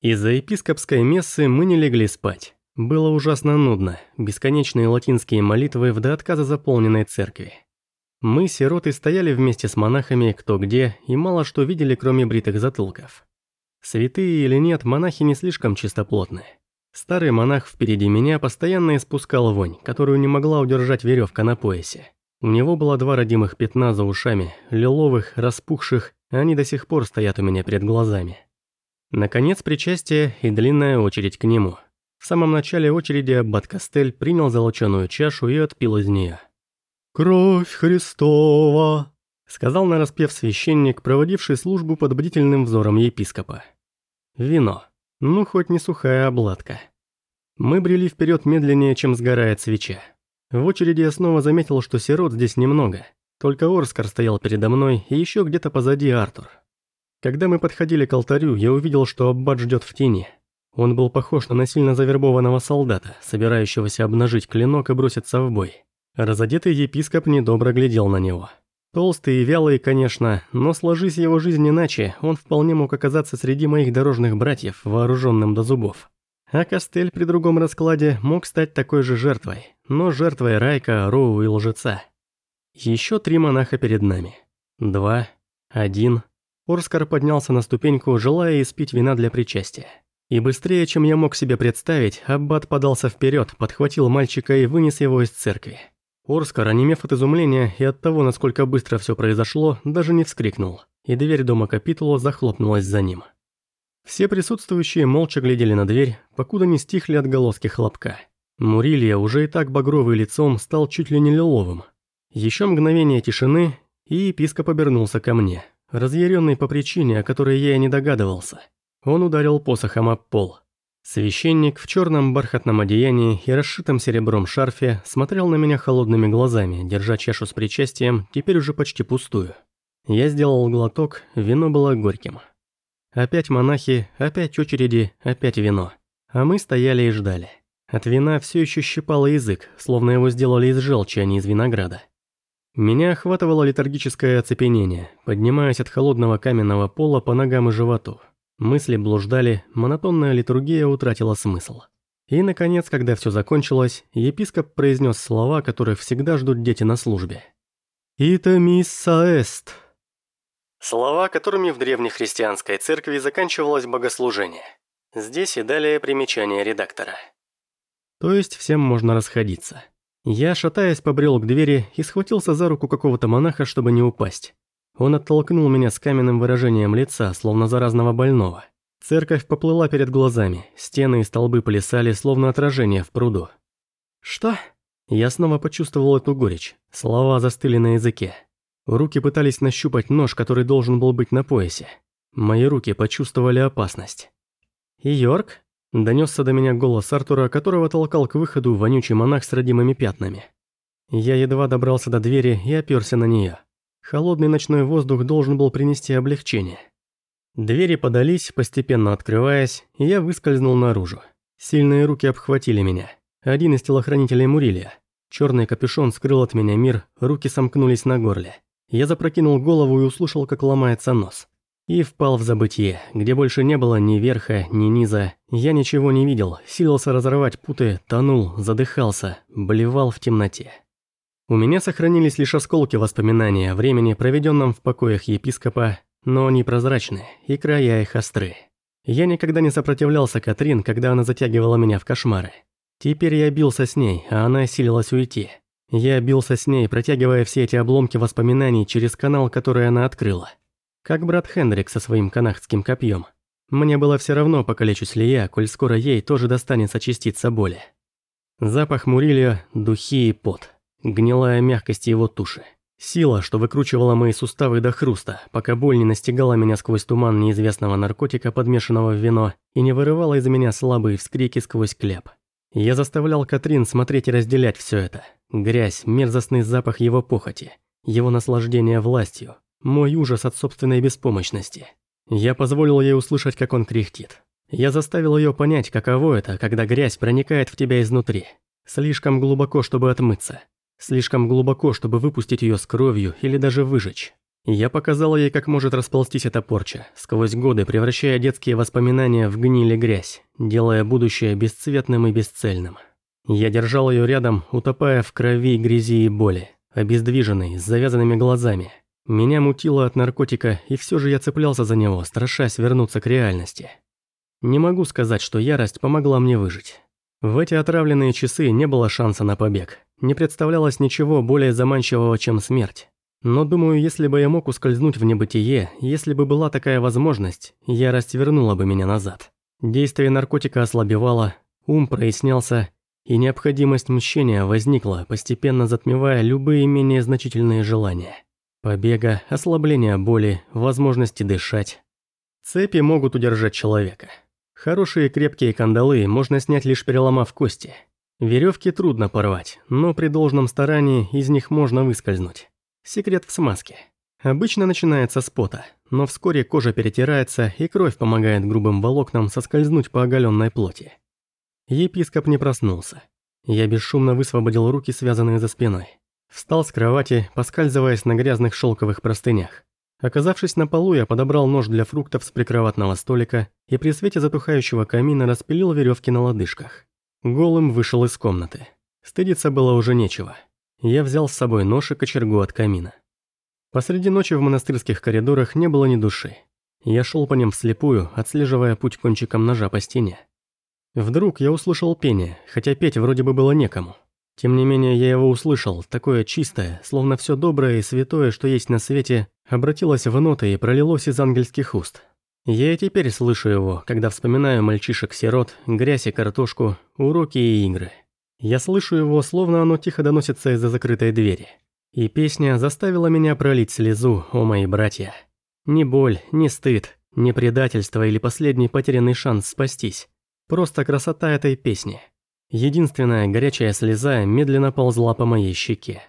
Из-за епископской мессы мы не легли спать. Было ужасно нудно, бесконечные латинские молитвы в до отказа заполненной церкви. Мы, сироты, стояли вместе с монахами кто где и мало что видели, кроме бритых затылков. Святые или нет, монахи не слишком чистоплотны. Старый монах впереди меня постоянно испускал вонь, которую не могла удержать веревка на поясе. У него было два родимых пятна за ушами, лиловых, распухших, они до сих пор стоят у меня перед глазами. Наконец причастие и длинная очередь к нему. В самом начале очереди аббат Костель принял золоченую чашу и отпил из нее. «Кровь Христова!» — сказал нараспев священник, проводивший службу под бдительным взором епископа. «Вино. Ну, хоть не сухая обладка». Мы брели вперед медленнее, чем сгорает свеча. В очереди я снова заметил, что сирот здесь немного. Только Орскар стоял передо мной и еще где-то позади Артур. Когда мы подходили к алтарю, я увидел, что Аббат ждет в тени. Он был похож на насильно завербованного солдата, собирающегося обнажить клинок и броситься в бой. Разодетый епископ недобро глядел на него. Толстый и вялый, конечно, но сложись его жизнь иначе, он вполне мог оказаться среди моих дорожных братьев, вооруженным до зубов. А Костель при другом раскладе мог стать такой же жертвой, но жертвой Райка, Роу и Лжеца. Еще три монаха перед нами. Два. Один. Орскар поднялся на ступеньку, желая испить вина для причастия. И быстрее, чем я мог себе представить, Аббат подался вперед, подхватил мальчика и вынес его из церкви. Орскар, онемев от изумления и от того, насколько быстро все произошло, даже не вскрикнул, и дверь дома капитула захлопнулась за ним. Все присутствующие молча глядели на дверь, покуда не стихли отголоски хлопка. Мурилья, уже и так багровый лицом, стал чуть ли не лиловым. Еще мгновение тишины, и епископ обернулся ко мне разъяренный по причине, о которой я и не догадывался. Он ударил посохом об пол. Священник в черном бархатном одеянии и расшитом серебром шарфе смотрел на меня холодными глазами, держа чашу с причастием, теперь уже почти пустую. Я сделал глоток, вино было горьким. Опять монахи, опять очереди, опять вино. А мы стояли и ждали. От вина все еще щипало язык, словно его сделали из желчи, а не из винограда. Меня охватывало летаргическое оцепенение, поднимаясь от холодного каменного пола по ногам и животу. Мысли блуждали, монотонная литургия утратила смысл. И, наконец, когда все закончилось, епископ произнес слова, которых всегда ждут дети на службе. «Ита мисса эст». Слова, которыми в древнехристианской церкви заканчивалось богослужение. Здесь и далее примечание редактора. То есть всем можно расходиться. Я, шатаясь, побрел к двери и схватился за руку какого-то монаха, чтобы не упасть. Он оттолкнул меня с каменным выражением лица, словно заразного больного. Церковь поплыла перед глазами, стены и столбы плясали, словно отражение в пруду. «Что?» Я снова почувствовал эту горечь. Слова застыли на языке. Руки пытались нащупать нож, который должен был быть на поясе. Мои руки почувствовали опасность. «И Йорк?» Донесся до меня голос Артура, которого толкал к выходу вонючий монах с родимыми пятнами. Я едва добрался до двери и оперся на нее. Холодный ночной воздух должен был принести облегчение. Двери подались, постепенно открываясь, и я выскользнул наружу. Сильные руки обхватили меня. Один из телохранителей Мурилия. Черный капюшон скрыл от меня мир, руки сомкнулись на горле. Я запрокинул голову и услышал, как ломается нос. И впал в забытье, где больше не было ни верха, ни низа. Я ничего не видел, силился разорвать путы, тонул, задыхался, блевал в темноте. У меня сохранились лишь осколки воспоминания о времени, проведенном в покоях епископа, но они прозрачны, и края их остры. Я никогда не сопротивлялся Катрин, когда она затягивала меня в кошмары. Теперь я бился с ней, а она силилась уйти. Я бился с ней, протягивая все эти обломки воспоминаний через канал, который она открыла. Как брат Хендрик со своим канахским копьем. Мне было все равно, покалечусь ли я, коль скоро ей тоже достанется частица боли. Запах Мурилия, духи и пот. Гнилая мягкость его туши. Сила, что выкручивала мои суставы до хруста, пока боль не настигала меня сквозь туман неизвестного наркотика, подмешанного в вино, и не вырывала из меня слабые вскрики сквозь кляп. Я заставлял Катрин смотреть и разделять все это. Грязь, мерзостный запах его похоти, его наслаждение властью, мой ужас от собственной беспомощности. Я позволил ей услышать, как он кряхтит. Я заставил ее понять, каково это, когда грязь проникает в тебя изнутри. Слишком глубоко, чтобы отмыться. Слишком глубоко, чтобы выпустить ее с кровью или даже выжечь. Я показала ей, как может расползтись эта порча, сквозь годы превращая детские воспоминания в гниль и грязь, делая будущее бесцветным и бесцельным. Я держал ее рядом, утопая в крови, грязи и боли, обездвиженный, с завязанными глазами. Меня мутило от наркотика, и все же я цеплялся за него, страшась вернуться к реальности. Не могу сказать, что ярость помогла мне выжить. В эти отравленные часы не было шанса на побег. Не представлялось ничего более заманчивого, чем смерть. Но думаю, если бы я мог ускользнуть в небытие, если бы была такая возможность, ярость вернула бы меня назад. Действие наркотика ослабевало, ум прояснялся, и необходимость мщения возникла, постепенно затмевая любые менее значительные желания. Побега, ослабление боли, возможности дышать. Цепи могут удержать человека. Хорошие крепкие кандалы можно снять лишь переломав кости. Веревки трудно порвать, но при должном старании из них можно выскользнуть. Секрет в смазке. Обычно начинается с пота, но вскоре кожа перетирается и кровь помогает грубым волокнам соскользнуть по оголенной плоти. Епископ не проснулся. Я бесшумно высвободил руки, связанные за спиной. Встал с кровати, поскальзываясь на грязных шелковых простынях. Оказавшись на полу, я подобрал нож для фруктов с прикроватного столика и при свете затухающего камина распилил веревки на лодыжках. Голым вышел из комнаты. Стыдиться было уже нечего. Я взял с собой нож и кочергу от камина. Посреди ночи в монастырских коридорах не было ни души. Я шел по ним вслепую, отслеживая путь кончиком ножа по стене. Вдруг я услышал пение, хотя петь вроде бы было некому. Тем не менее, я его услышал, такое чистое, словно все доброе и святое, что есть на свете, обратилось в ноты и пролилось из ангельских уст. Я и теперь слышу его, когда вспоминаю мальчишек-сирот, грязь и картошку, уроки и игры. Я слышу его, словно оно тихо доносится из-за закрытой двери. И песня заставила меня пролить слезу, о мои братья. Ни боль, ни стыд, ни предательство или последний потерянный шанс спастись. Просто красота этой песни. Единственная горячая слеза медленно ползла по моей щеке.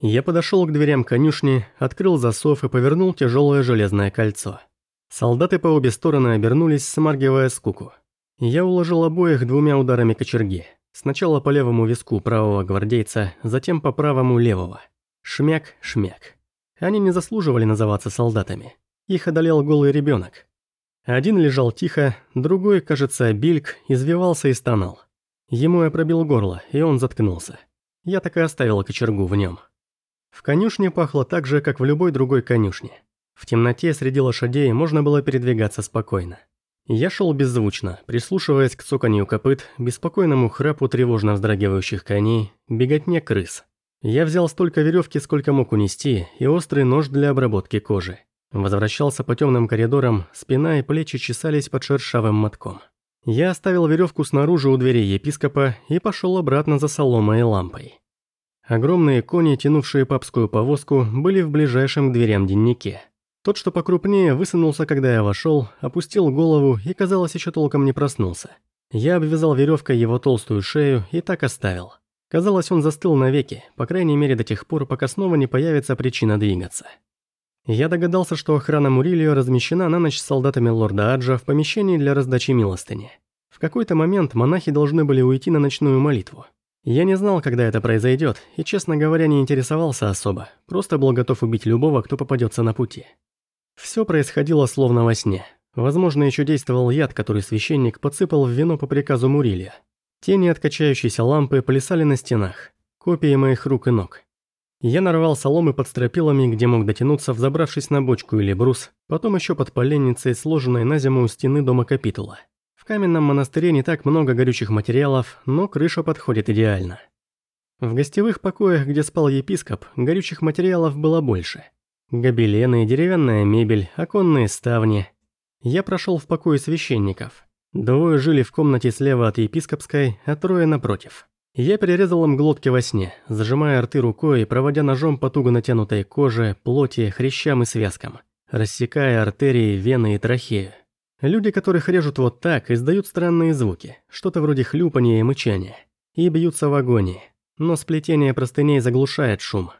Я подошел к дверям конюшни, открыл засов и повернул тяжелое железное кольцо. Солдаты по обе стороны обернулись, смаргивая скуку. Я уложил обоих двумя ударами кочерги. Сначала по левому виску правого гвардейца, затем по правому левого. Шмяк, шмяк. Они не заслуживали называться солдатами. Их одолел голый ребенок. Один лежал тихо, другой, кажется, Бильк, извивался и стонал. Ему я пробил горло, и он заткнулся. Я так и оставил кочергу в нем. В конюшне пахло так же, как в любой другой конюшне. В темноте среди лошадей можно было передвигаться спокойно. Я шел беззвучно, прислушиваясь к цоканью копыт, беспокойному храпу тревожно вздрагивающих коней, беготне крыс. Я взял столько веревки, сколько мог унести, и острый нож для обработки кожи. Возвращался по темным коридорам, спина и плечи чесались под шершавым мотком. Я оставил веревку снаружи у двери епископа и пошел обратно за соломой и лампой. Огромные кони, тянувшие папскую повозку, были в ближайшем к дверям деннике. Тот, что покрупнее, высунулся, когда я вошел, опустил голову и, казалось, еще толком не проснулся. Я обвязал веревкой его толстую шею и так оставил. Казалось, он застыл навеки, по крайней мере до тех пор, пока снова не появится причина двигаться. Я догадался, что охрана Мурилио размещена на ночь с солдатами лорда Аджа в помещении для раздачи милостыни. В какой-то момент монахи должны были уйти на ночную молитву. Я не знал, когда это произойдет, и, честно говоря, не интересовался особо, просто был готов убить любого, кто попадется на пути. Все происходило словно во сне. Возможно, еще действовал яд, который священник подсыпал в вино по приказу Мурилия. Тени от качающейся лампы плясали на стенах, копии моих рук и ног. Я нарвал соломы под стропилами, где мог дотянуться, взобравшись на бочку или брус, потом еще под поленницей, сложенной на зиму у стены дома капитула. В каменном монастыре не так много горючих материалов, но крыша подходит идеально. В гостевых покоях, где спал епископ, горючих материалов было больше – Гобелены, деревянная мебель, оконные ставни. Я прошел в покое священников. Двое жили в комнате слева от епископской, а трое напротив. Я перерезал им глотки во сне, зажимая рты рукой и проводя ножом по туго натянутой коже, плоти, хрящам и связкам, рассекая артерии, вены и трахею. Люди, которых режут вот так, издают странные звуки, что-то вроде хлюпания и мычания, и бьются в агонии, но сплетение простыней заглушает шум,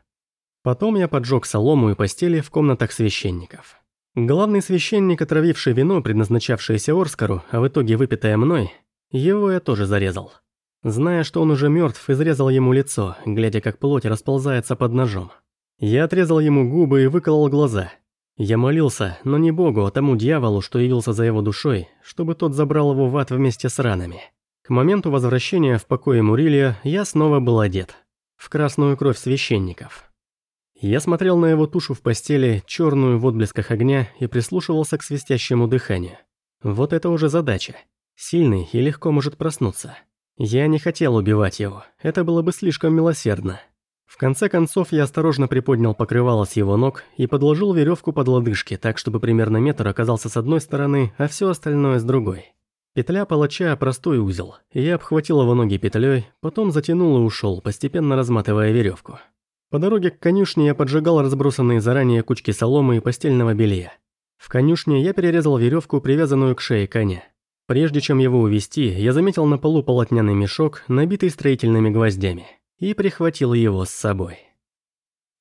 Потом я поджег солому и постели в комнатах священников. Главный священник, отравивший вино, предназначавшееся Орскару, а в итоге выпитое мной, его я тоже зарезал. Зная, что он уже мертв, изрезал ему лицо, глядя, как плоть расползается под ножом. Я отрезал ему губы и выколол глаза. Я молился, но не Богу, а тому дьяволу, что явился за его душой, чтобы тот забрал его в ад вместе с ранами. К моменту возвращения в покое Мурилия я снова был одет. В красную кровь священников. Я смотрел на его тушу в постели, черную в отблесках огня, и прислушивался к свистящему дыханию. Вот это уже задача. Сильный и легко может проснуться. Я не хотел убивать его, это было бы слишком милосердно. В конце концов, я осторожно приподнял покрывало с его ног и подложил веревку под лодыжки, так чтобы примерно метр оказался с одной стороны, а все остальное с другой. Петля палача – простой узел. Я обхватил его ноги петлей, потом затянул и ушел, постепенно разматывая веревку. По дороге к конюшне я поджигал разбросанные заранее кучки соломы и постельного белья. В конюшне я перерезал веревку, привязанную к шее коня. Прежде чем его увести, я заметил на полу полотняный мешок, набитый строительными гвоздями, и прихватил его с собой.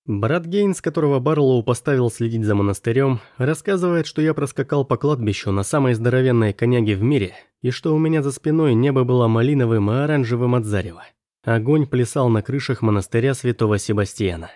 Брат Гейнс, которого Барлоу поставил следить за монастырем, рассказывает, что я проскакал по кладбищу на самой здоровенной коняге в мире, и что у меня за спиной небо было малиновым и оранжевым от зарева. Огонь плясал на крышах монастыря святого Себастьяна.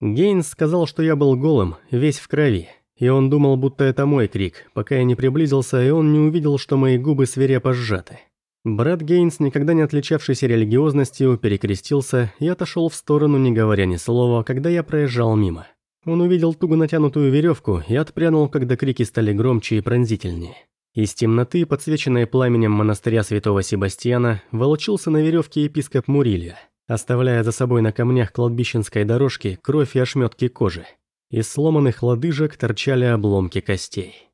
Гейнс сказал, что я был голым, весь в крови, и он думал, будто это мой крик, пока я не приблизился, и он не увидел, что мои губы свирепо сжаты. Брат Гейнс, никогда не отличавшийся религиозностью, перекрестился и отошел в сторону, не говоря ни слова, когда я проезжал мимо. Он увидел туго натянутую веревку и отпрянул, когда крики стали громче и пронзительнее. Из темноты, подсвеченной пламенем монастыря святого Себастьяна, волочился на веревке епископ Мурилья, оставляя за собой на камнях кладбищенской дорожки кровь и ошметки кожи. Из сломанных лодыжек торчали обломки костей.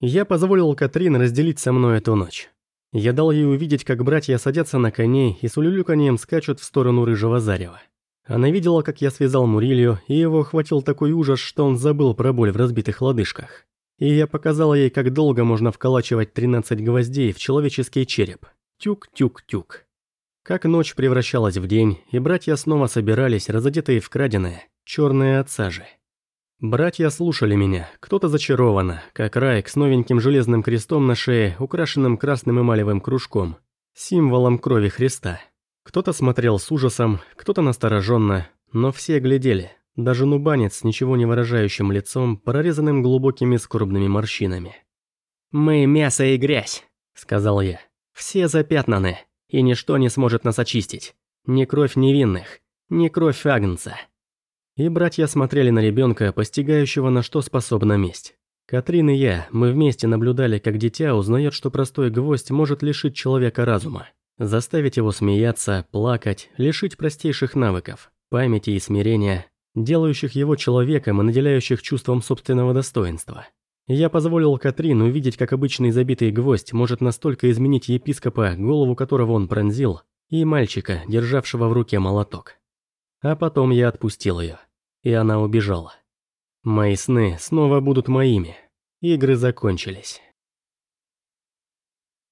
Я позволил Катрин разделить со мной эту ночь. Я дал ей увидеть, как братья садятся на коней и с улюлюканьем скачут в сторону рыжего зарева. Она видела, как я связал Мурилью, и его охватил такой ужас, что он забыл про боль в разбитых лодыжках и я показала ей, как долго можно вколачивать 13 гвоздей в человеческий череп. Тюк-тюк-тюк. Как ночь превращалась в день, и братья снова собирались, разодетые в краденое, черные от сажи. Братья слушали меня, кто-то зачарованно, как Райк с новеньким железным крестом на шее, украшенным красным эмалевым кружком, символом крови Христа. Кто-то смотрел с ужасом, кто-то настороженно, но все глядели, даже нубанец с ничего не выражающим лицом, прорезанным глубокими скорбными морщинами. «Мы мясо и грязь», — сказал я. «Все запятнаны, и ничто не сможет нас очистить. Ни кровь невинных, ни кровь агнца». И братья смотрели на ребенка, постигающего, на что способна месть. Катрин и я, мы вместе наблюдали, как дитя узнает, что простой гвоздь может лишить человека разума. Заставить его смеяться, плакать, лишить простейших навыков, памяти и смирения, делающих его человеком и наделяющих чувством собственного достоинства. Я позволил Катрин увидеть, как обычный забитый гвоздь может настолько изменить епископа, голову которого он пронзил, и мальчика, державшего в руке молоток. А потом я отпустил ее, и она убежала. Мои сны снова будут моими. Игры закончились.